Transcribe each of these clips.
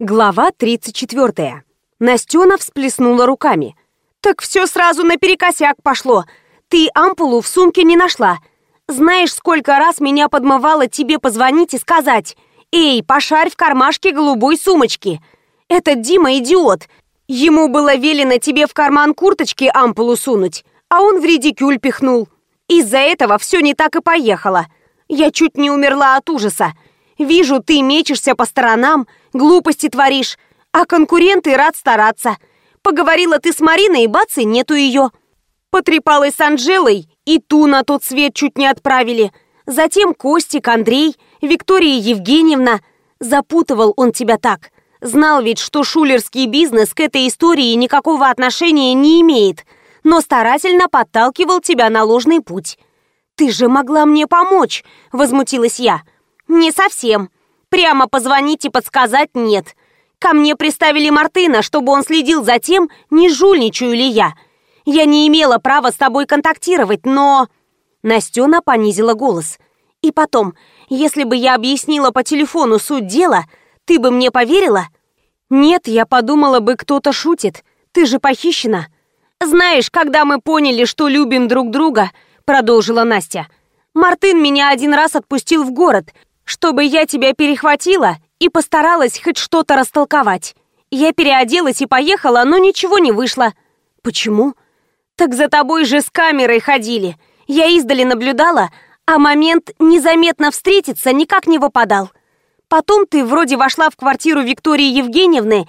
Глава 34. Настена всплеснула руками. «Так все сразу наперекосяк пошло. Ты ампулу в сумке не нашла. Знаешь, сколько раз меня подмывало тебе позвонить и сказать, «Эй, пошарь в кармашке голубой сумочки». Этот Дима идиот. Ему было велено тебе в карман курточки ампулу сунуть, а он в редикюль пихнул. Из-за этого все не так и поехало. Я чуть не умерла от ужаса. Вижу, ты мечешься по сторонам, глупости творишь, а конкуренты рад стараться. Поговорила ты с Мариной, и бац, и нету ее. Потрепалась с Анжелой, и ту на тот свет чуть не отправили. Затем Костик, Андрей, Виктория Евгеньевна. Запутывал он тебя так. Знал ведь, что шулерский бизнес к этой истории никакого отношения не имеет, но старательно подталкивал тебя на ложный путь. «Ты же могла мне помочь!» – возмутилась я. «Не совсем. Прямо позвонить и подсказать нет. Ко мне приставили Мартына, чтобы он следил за тем, не жульничаю ли я. Я не имела права с тобой контактировать, но...» Настена понизила голос. «И потом, если бы я объяснила по телефону суть дела, ты бы мне поверила?» «Нет, я подумала бы, кто-то шутит. Ты же похищена». «Знаешь, когда мы поняли, что любим друг друга», — продолжила Настя, «Мартын меня один раз отпустил в город, чтобы я тебя перехватила и постаралась хоть что-то растолковать. Я переоделась и поехала, но ничего не вышло. Почему? Так за тобой же с камерой ходили. Я издали наблюдала, а момент незаметно встретиться никак не выпадал. Потом ты вроде вошла в квартиру Виктории Евгеньевны.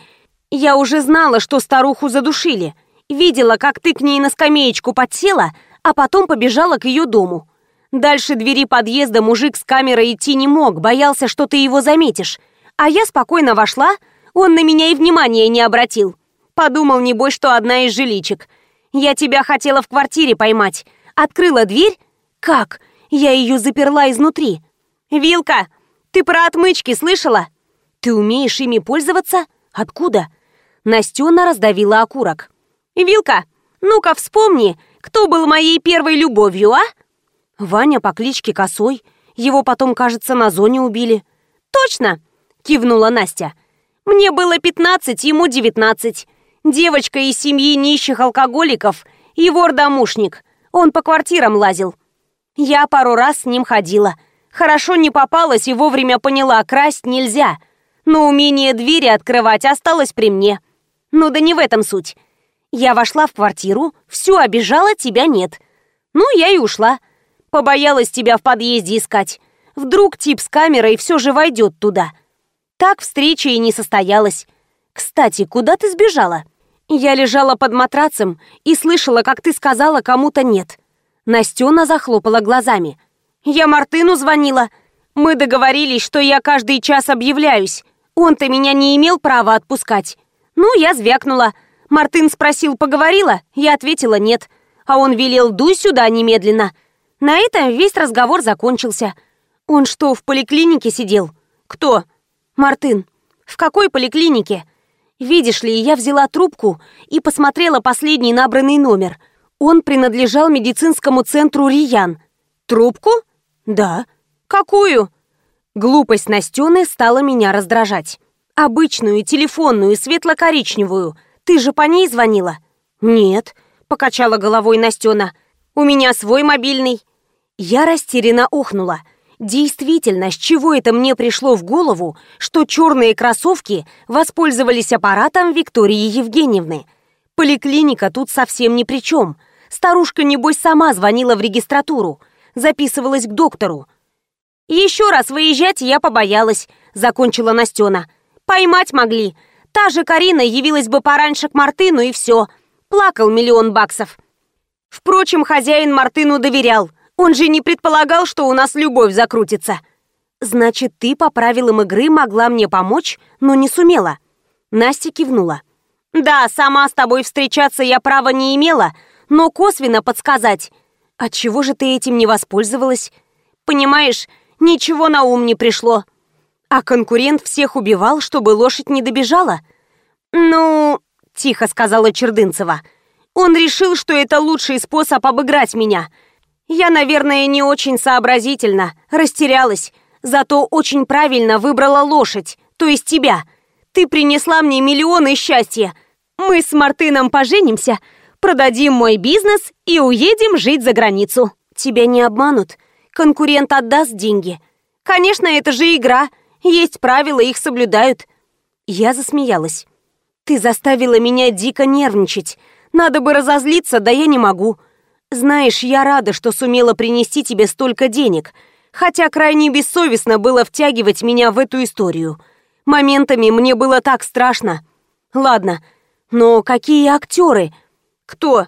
Я уже знала, что старуху задушили. Видела, как ты к ней на скамеечку подсела, а потом побежала к ее дому. Дальше двери подъезда мужик с камерой идти не мог, боялся, что ты его заметишь. А я спокойно вошла, он на меня и внимания не обратил. Подумал, небось, что одна из жиличек. Я тебя хотела в квартире поймать. Открыла дверь. Как? Я ее заперла изнутри. Вилка, ты про отмычки слышала? Ты умеешь ими пользоваться? Откуда? Настена раздавила окурок. Вилка, ну-ка вспомни, кто был моей первой любовью, а? Ваня по кличке Косой. Его потом, кажется, на зоне убили. Точно, кивнула Настя. Мне было 15, ему 19. Девочка из семьи нищих алкоголиков и вор-домушник. Он по квартирам лазил. Я пару раз с ним ходила. Хорошо не попалась и вовремя поняла, красть нельзя. Но умение двери открывать осталось при мне. Ну да не в этом суть. Я вошла в квартиру, всю обижала, тебя нет. Ну, я и ушла. Побоялась тебя в подъезде искать. Вдруг тип с камерой все же войдет туда. Так встреча и не состоялась. Кстати, куда ты сбежала? Я лежала под матрацем и слышала, как ты сказала кому-то «нет». Настена захлопала глазами. «Я Мартыну звонила. Мы договорились, что я каждый час объявляюсь. Он-то меня не имел права отпускать. Ну, я звякнула. Мартын спросил, поговорила? Я ответила «нет». А он велел «дуй сюда немедленно». На этом весь разговор закончился. Он что, в поликлинике сидел? Кто? Мартын. В какой поликлинике? Видишь ли, я взяла трубку и посмотрела последний набранный номер. Он принадлежал медицинскому центру Риян. Трубку? Да. Какую? Глупость Настены стала меня раздражать. Обычную, телефонную, светло-коричневую. Ты же по ней звонила? Нет, покачала головой Настена. У меня свой мобильный. Я растерянно ухнула. Действительно, с чего это мне пришло в голову, что черные кроссовки воспользовались аппаратом Виктории Евгеньевны? Поликлиника тут совсем ни при чем. Старушка, небось, сама звонила в регистратуру, записывалась к доктору. «Еще раз выезжать я побоялась», — закончила Настена. «Поймать могли. Та же Карина явилась бы пораньше к Мартыну, и все. Плакал миллион баксов. Впрочем, хозяин Мартыну доверял. Он же не предполагал, что у нас любовь закрутится. Значит, ты по правилам игры могла мне помочь, но не сумела. Настя кивнула. Да, сама с тобой встречаться я права не имела, но косвенно подсказать. Отчего же ты этим не воспользовалась? Понимаешь, ничего на ум не пришло. А конкурент всех убивал, чтобы лошадь не добежала? Ну, тихо сказала Чердынцева. Он решил, что это лучший способ обыграть меня. Я, наверное, не очень сообразительно, растерялась, зато очень правильно выбрала лошадь, то есть тебя. Ты принесла мне миллионы счастья. Мы с Мартыном поженимся, продадим мой бизнес и уедем жить за границу. Тебя не обманут. Конкурент отдаст деньги. Конечно, это же игра. Есть правила, их соблюдают. Я засмеялась. Ты заставила меня дико нервничать. Надо бы разозлиться, да я не могу. Знаешь, я рада, что сумела принести тебе столько денег, хотя крайне бессовестно было втягивать меня в эту историю. Моментами мне было так страшно. Ладно, но какие актеры? Кто?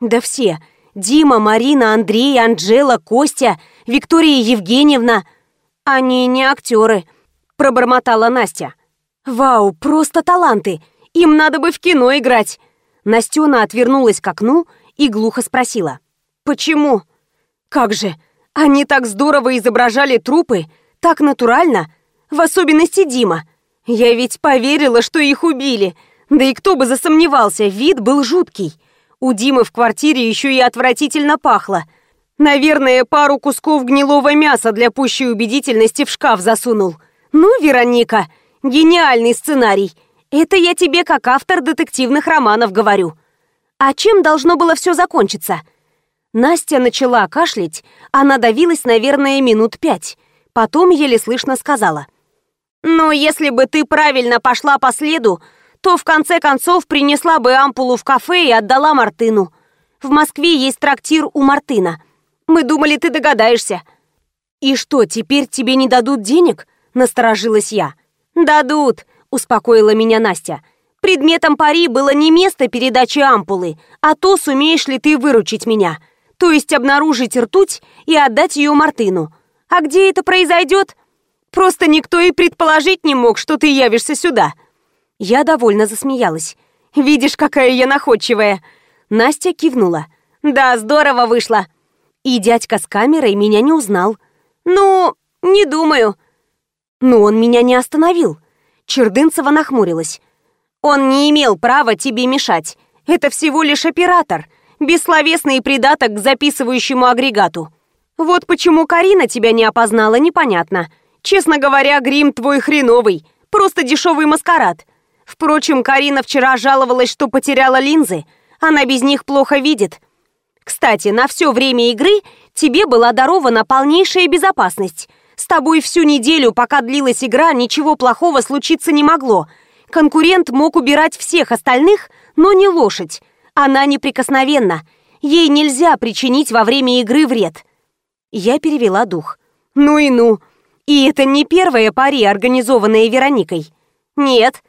Да все. Дима, Марина, Андрей, Анжела, Костя, Виктория Евгеньевна. Они не актеры, пробормотала Настя. Вау, просто таланты. Им надо бы в кино играть. Настена отвернулась к окну и глухо спросила. «Почему?» «Как же? Они так здорово изображали трупы, так натурально, в особенности Дима. Я ведь поверила, что их убили. Да и кто бы засомневался, вид был жуткий. У Димы в квартире еще и отвратительно пахло. Наверное, пару кусков гнилого мяса для пущей убедительности в шкаф засунул. Ну, Вероника, гениальный сценарий. Это я тебе как автор детективных романов говорю. А чем должно было все закончиться? Настя начала кашлять, она давилась, наверное, минут пять. Потом еле слышно сказала. «Ну, если бы ты правильно пошла по следу, то в конце концов принесла бы ампулу в кафе и отдала Мартыну. В Москве есть трактир у Мартына. Мы думали, ты догадаешься». «И что, теперь тебе не дадут денег?» – насторожилась я. «Дадут успокоила меня Настя. Предметом пари было не место передачи ампулы, а то, сумеешь ли ты выручить меня. То есть обнаружить ртуть и отдать ее Мартыну. А где это произойдет? Просто никто и предположить не мог, что ты явишься сюда. Я довольно засмеялась. Видишь, какая я находчивая. Настя кивнула. Да, здорово вышло. И дядька с камерой меня не узнал. Ну, не думаю. Но он меня не остановил. Чердынцева нахмурилась. «Он не имел права тебе мешать. Это всего лишь оператор, бессловесный придаток к записывающему агрегату. Вот почему Карина тебя не опознала, непонятно. Честно говоря, грим твой хреновый, просто дешевый маскарад. Впрочем, Карина вчера жаловалась, что потеряла линзы. Она без них плохо видит. Кстати, на все время игры тебе была дарована полнейшая безопасность – с тобой всю неделю, пока длилась игра, ничего плохого случиться не могло. Конкурент мог убирать всех остальных, но не лошадь. Она неприкосновенна. Ей нельзя причинить во время игры вред. Я перевела дух. Ну и ну. И это не первая пари, организованная Вероникой. Нет.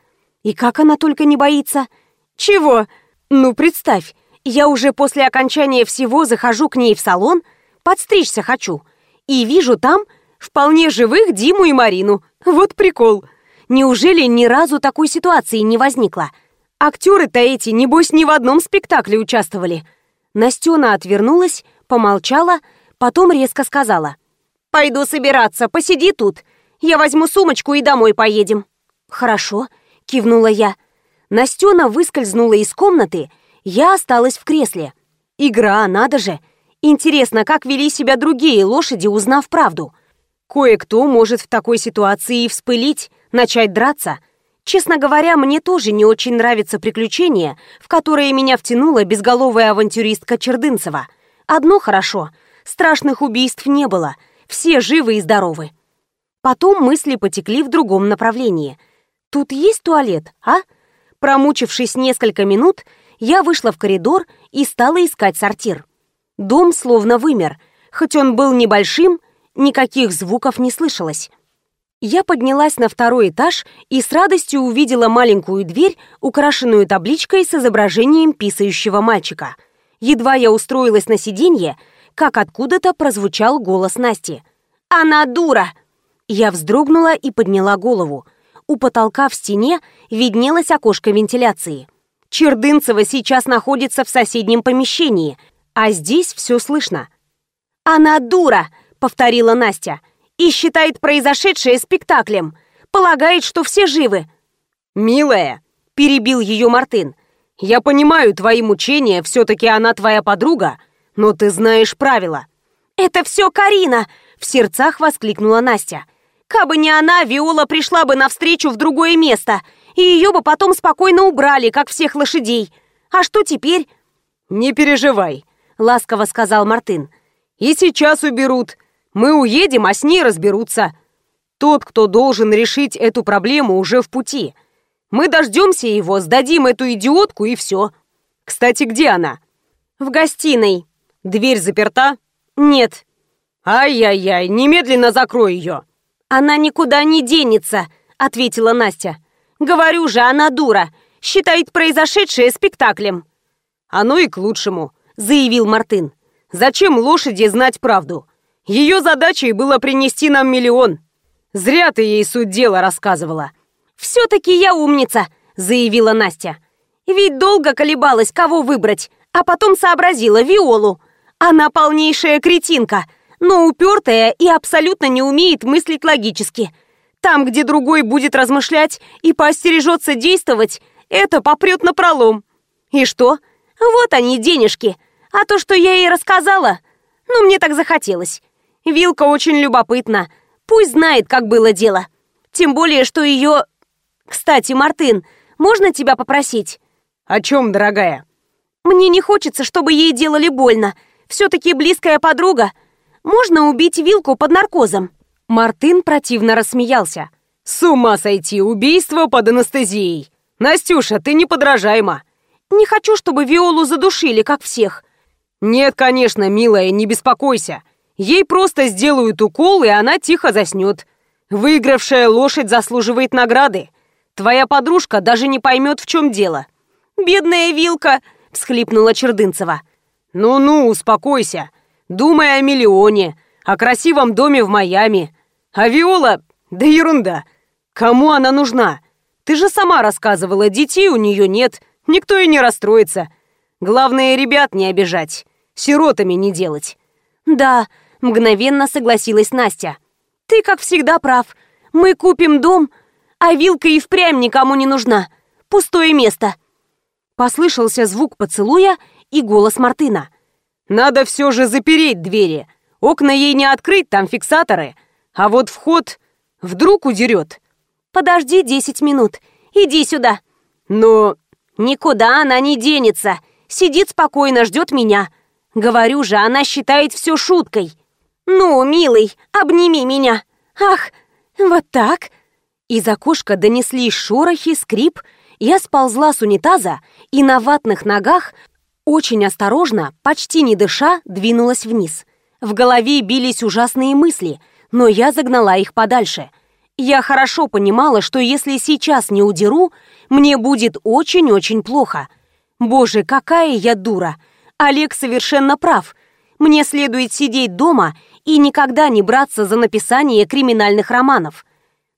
И как она только не боится. Чего? Ну, представь, я уже после окончания всего захожу к ней в салон, подстричься хочу, и вижу там Вполне живых Диму и Марину. Вот прикол. Неужели ни разу такой ситуации не возникло? Актеры-то эти, небось, ни в одном спектакле участвовали. Настена отвернулась, помолчала, потом резко сказала. «Пойду собираться, посиди тут. Я возьму сумочку и домой поедем». «Хорошо», — кивнула я. Настена выскользнула из комнаты, я осталась в кресле. Игра, надо же. Интересно, как вели себя другие лошади, узнав правду. Кое-кто может в такой ситуации и вспылить, начать драться. Честно говоря, мне тоже не очень нравится приключение, в которое меня втянула безголовая авантюристка Чердынцева. Одно хорошо — страшных убийств не было, все живы и здоровы. Потом мысли потекли в другом направлении. Тут есть туалет, а? Промучившись несколько минут, я вышла в коридор и стала искать сортир. Дом словно вымер, хоть он был небольшим, Никаких звуков не слышалось. Я поднялась на второй этаж и с радостью увидела маленькую дверь, украшенную табличкой с изображением писающего мальчика. Едва я устроилась на сиденье, как откуда-то прозвучал голос Насти. «Она дура!» Я вздрогнула и подняла голову. У потолка в стене виднелось окошко вентиляции. Чердынцева сейчас находится в соседнем помещении, а здесь все слышно. «Она дура!» повторила Настя. «И считает произошедшее спектаклем. Полагает, что все живы». «Милая», — перебил ее Мартын, «я понимаю твои мучения, все-таки она твоя подруга, но ты знаешь правила». «Это все Карина!» — в сердцах воскликнула Настя. «Кабы не она, Виола пришла бы навстречу в другое место. и ее бы потом спокойно убрали, как всех лошадей. А что теперь? Не переживай, ласково сказал Мартын. И сейчас уберут. Мы уедем, а с ней разберутся. Тот, кто должен решить эту проблему, уже в пути. Мы дождемся его, сдадим эту идиотку и все. Кстати, где она? В гостиной. Дверь заперта? Нет. Ай-яй-яй, немедленно закрой ее. Она никуда не денется, ответила Настя. Говорю же, она дура. Считает произошедшее спектаклем. Оно и к лучшему, заявил Мартын. Зачем лошади знать правду? Ее задачей было принести нам миллион. Зря ты ей суть дела рассказывала. Все-таки я умница, заявила Настя. Ведь долго колебалась, кого выбрать, а потом сообразила Виолу. Она полнейшая кретинка, но упертая и абсолютно не умеет мыслить логически. Там, где другой будет размышлять и поостережется действовать, это попрет на пролом. И что? Вот они, денежки. А то, что я ей рассказала, ну, мне так захотелось. Вилка очень любопытна. Пусть знает, как было дело. Тем более, что ее... Кстати, Мартын, можно тебя попросить? О чем, дорогая? Мне не хочется, чтобы ей делали больно. Все-таки близкая подруга. Можно убить Вилку под наркозом. Мартын противно рассмеялся. С ума сойти, убийство под анестезией. Настюша, ты неподражаема. Не хочу, чтобы Виолу задушили, как всех. Нет, конечно, милая, не беспокойся. Ей просто сделают укол, и она тихо заснет. Выигравшая лошадь заслуживает награды. Твоя подружка даже не поймет, в чем дело. «Бедная Вилка!» — всхлипнула Чердынцева. «Ну-ну, успокойся. Думай о миллионе, о красивом доме в Майами. А Виола... Да ерунда. Кому она нужна? Ты же сама рассказывала, детей у нее нет, никто и не расстроится. Главное, ребят не обижать, сиротами не делать». «Да», — мгновенно согласилась Настя. «Ты, как всегда, прав. Мы купим дом, а Вилка и впрямь никому не нужна. Пустое место». Послышался звук поцелуя и голос Мартына. «Надо все же запереть двери. Окна ей не открыть, там фиксаторы. А вот вход вдруг удерет». «Подожди десять минут. Иди сюда». «Но...» «Никуда она не денется. Сидит спокойно, ждет меня. Говорю же, она считает все шуткой. Ну, милый, обними меня. Ах, вот так». Из окошка донеслись шорохи, скрип, я сползла с унитаза и на ватных ногах, очень осторожно, почти не дыша, двинулась вниз. В голове бились ужасные мысли, но я загнала их подальше. Я хорошо понимала, что если сейчас не удеру, мне будет очень-очень плохо. Боже, какая я дура! Олег совершенно прав. Мне следует сидеть дома и никогда не браться за написание криминальных романов.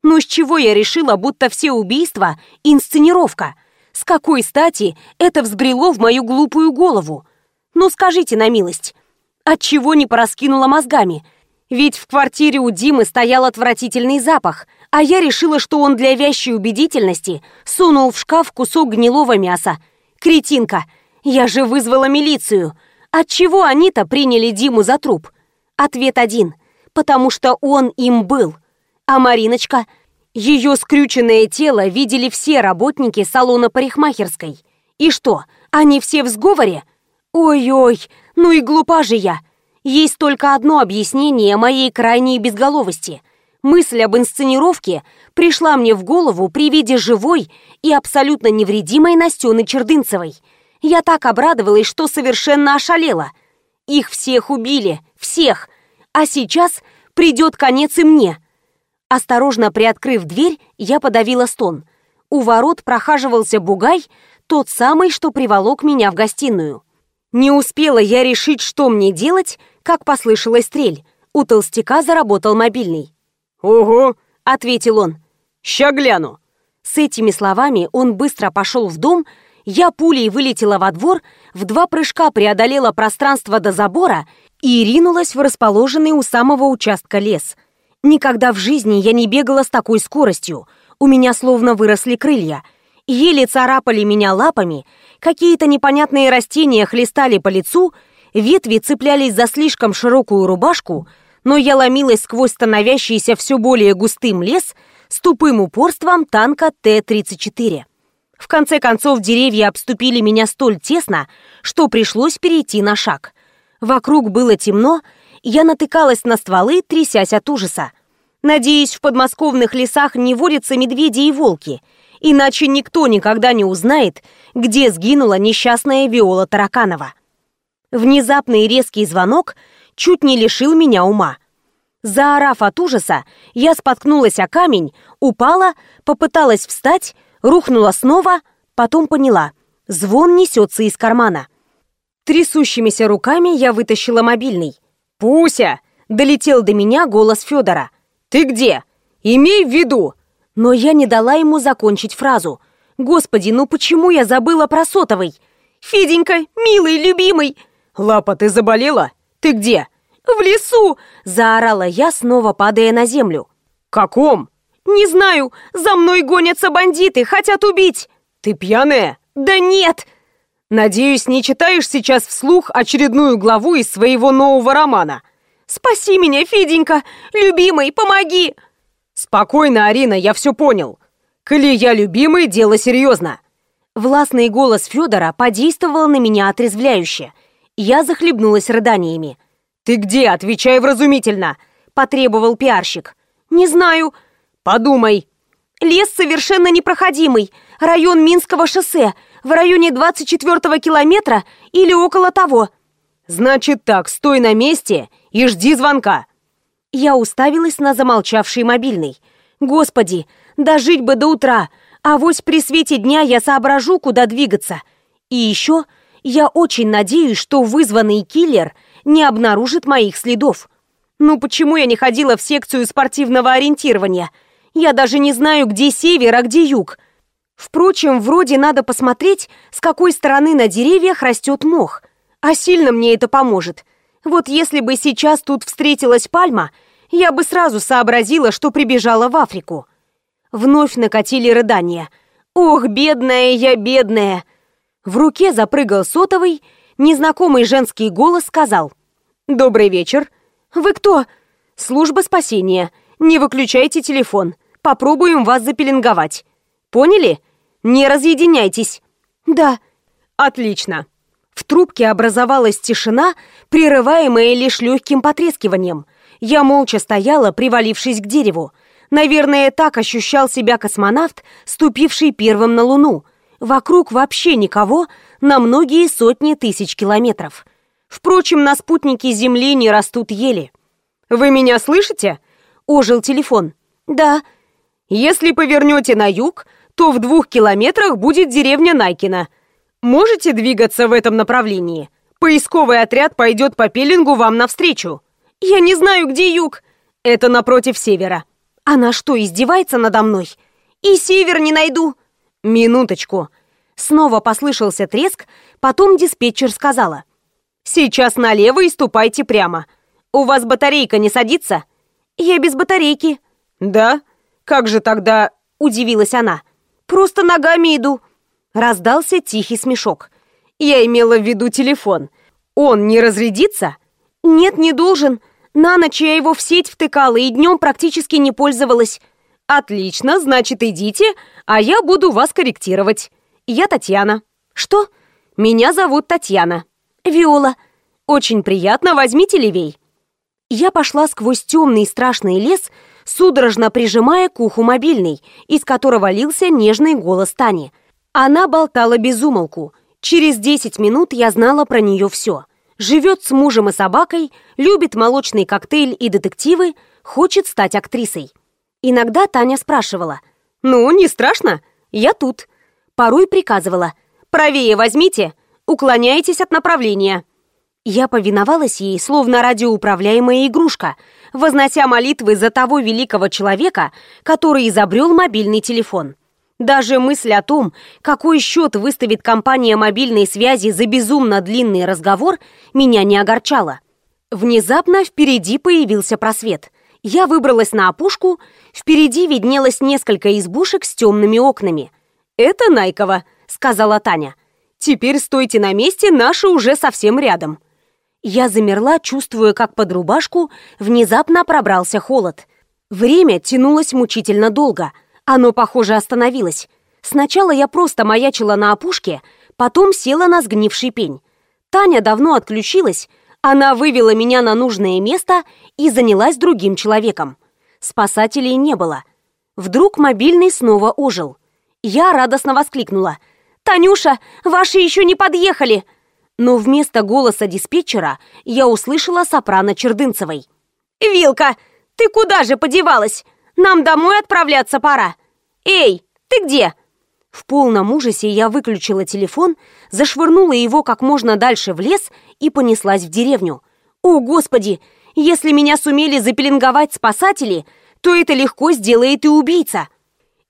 Ну с чего я решила, будто все убийства – инсценировка? С какой стати это взбрело в мою глупую голову? Ну скажите на милость, отчего не пораскинула мозгами? Ведь в квартире у Димы стоял отвратительный запах, а я решила, что он для вящей убедительности сунул в шкаф кусок гнилого мяса. Кретинка, я же вызвала милицию. Отчего они-то приняли Диму за труп? Ответ один – потому что он им был – а Мариночка? Ее скрюченное тело видели все работники салона парикмахерской. И что, они все в сговоре? Ой-ой, ну и глупа же я. Есть только одно объяснение моей крайней безголовости. Мысль об инсценировке пришла мне в голову при виде живой и абсолютно невредимой Настены Чердынцевой. Я так обрадовалась, что совершенно ошалела. Их всех убили, всех. А сейчас придет конец и мне. Осторожно приоткрыв дверь, я подавила стон. У ворот прохаживался бугай, тот самый, что приволок меня в гостиную. Не успела я решить, что мне делать, как послышалась стрель. У толстяка заработал мобильный. «Ого!» — ответил он. «Ща гляну!» С этими словами он быстро пошел в дом, я пулей вылетела во двор, в два прыжка преодолела пространство до забора и ринулась в расположенный у самого участка лес — Никогда в жизни я не бегала с такой скоростью. У меня словно выросли крылья. Еле царапали меня лапами, какие-то непонятные растения хлестали по лицу, ветви цеплялись за слишком широкую рубашку, но я ломилась сквозь становящийся все более густым лес, с тупым упорством танка Т-34. В конце концов, деревья обступили меня столь тесно, что пришлось перейти на шаг. Вокруг было темно, я натыкалась на стволы, трясясь от ужаса. Надеюсь, в подмосковных лесах не водятся медведи и волки, иначе никто никогда не узнает, где сгинула несчастная Виола Тараканова. Внезапный резкий звонок чуть не лишил меня ума. Заорав от ужаса, я споткнулась о камень, упала, попыталась встать, рухнула снова, потом поняла. Звон несется из кармана. Трясущимися руками я вытащила мобильный. «Пуся!» — долетел до меня голос Федора. «Ты где? Имей в виду!» Но я не дала ему закончить фразу. «Господи, ну почему я забыла про сотовый?» «Феденька, милый, любимый!» «Лапа, ты заболела? Ты где?» «В лесу!» – заорала я, снова падая на землю. «Каком?» «Не знаю. За мной гонятся бандиты, хотят убить». «Ты пьяная?» «Да нет!» «Надеюсь, не читаешь сейчас вслух очередную главу из своего нового романа?» «Спаси меня, Феденька! Любимый, помоги!» «Спокойно, Арина, я все понял. Коли я любимый, дело серьезно». Властный голос Федора подействовал на меня отрезвляюще – я захлебнулась рыданиями. «Ты где? Отвечай вразумительно!» – потребовал пиарщик. «Не знаю». «Подумай». «Лес совершенно непроходимый. Район Минского шоссе. В районе 24-го километра или около того». «Значит так, стой на месте и жди звонка». Я уставилась на замолчавший мобильный. «Господи, дожить бы до утра, а вось при свете дня я соображу, куда двигаться. И еще я очень надеюсь, что вызванный киллер не обнаружит моих следов. Ну почему я не ходила в секцию спортивного ориентирования? Я даже не знаю, где север, а где юг. Впрочем, вроде надо посмотреть, с какой стороны на деревьях растет мох. А сильно мне это поможет. Вот если бы сейчас тут встретилась пальма, я бы сразу сообразила, что прибежала в Африку. Вновь накатили рыдания. «Ох, бедная я, бедная!» В руке запрыгал сотовый, незнакомый женский голос сказал. «Добрый вечер. Вы кто?» «Служба спасения. Не выключайте телефон. Попробуем вас запеленговать. Поняли? Не разъединяйтесь». «Да». «Отлично». В трубке образовалась тишина, прерываемая лишь легким потрескиванием. Я молча стояла, привалившись к дереву. Наверное, так ощущал себя космонавт, ступивший первым на Луну – Вокруг вообще никого на многие сотни тысяч километров. Впрочем, на спутнике Земли не растут ели. «Вы меня слышите?» – ожил телефон. «Да». «Если повернете на юг, то в двух километрах будет деревня Найкина. Можете двигаться в этом направлении? Поисковый отряд пойдет по пеленгу вам навстречу». «Я не знаю, где юг». «Это напротив севера». «Она что, издевается надо мной?» «И север не найду». «Минуточку!» Снова послышался треск, потом диспетчер сказала. «Сейчас налево и ступайте прямо. У вас батарейка не садится?» «Я без батарейки». «Да? Как же тогда...» – удивилась она. «Просто ногами иду». Раздался тихий смешок. «Я имела в виду телефон. Он не разрядится?» «Нет, не должен. На ночь я его в сеть втыкала и днем практически не пользовалась». «Отлично, значит, идите, а я буду вас корректировать. Я Татьяна». «Что?» «Меня зовут Татьяна». «Виола». «Очень приятно, возьмите левей». Я пошла сквозь темный страшный лес, судорожно прижимая к уху мобильный, из которого лился нежный голос Тани. Она болтала без умолку. Через 10 минут я знала про нее все. Живет с мужем и собакой, любит молочный коктейль и детективы, хочет стать актрисой. Иногда Таня спрашивала. «Ну, не страшно? Я тут». Порой приказывала. «Правее возьмите, уклоняйтесь от направления». Я повиновалась ей, словно радиоуправляемая игрушка, вознося молитвы за того великого человека, который изобрел мобильный телефон. Даже мысль о том, какой счет выставит компания мобильной связи за безумно длинный разговор, меня не огорчала. Внезапно впереди появился просвет. Я выбралась на опушку, впереди виднелось несколько избушек с темными окнами. «Это Найкова», — сказала Таня. «Теперь стойте на месте, наши уже совсем рядом». Я замерла, чувствуя, как под рубашку внезапно пробрался холод. Время тянулось мучительно долго. Оно, похоже, остановилось. Сначала я просто маячила на опушке, потом села на сгнивший пень. Таня давно отключилась, она вывела меня на нужное место и занялась другим человеком. Спасателей не было. Вдруг мобильный снова ожил. Я радостно воскликнула. «Танюша, ваши еще не подъехали!» Но вместо голоса диспетчера я услышала сопрано Чердынцевой. «Вилка, ты куда же подевалась? Нам домой отправляться пора. Эй, ты где?» В полном ужасе я выключила телефон, зашвырнула его как можно дальше в лес и понеслась в деревню. «О, Господи! Если меня сумели запеленговать спасатели, то это легко сделает и убийца!»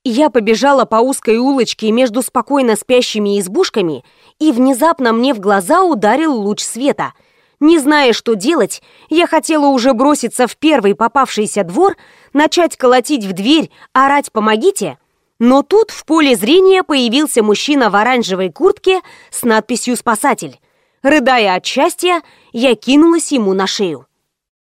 Я побежала по узкой улочке между спокойно спящими избушками, и внезапно мне в глаза ударил луч света. Не зная, что делать, я хотела уже броситься в первый попавшийся двор, начать колотить в дверь, орать «помогите», но тут в поле зрения появился мужчина в оранжевой куртке с надписью «Спасатель». Рыдая от счастья, я кинулась ему на шею.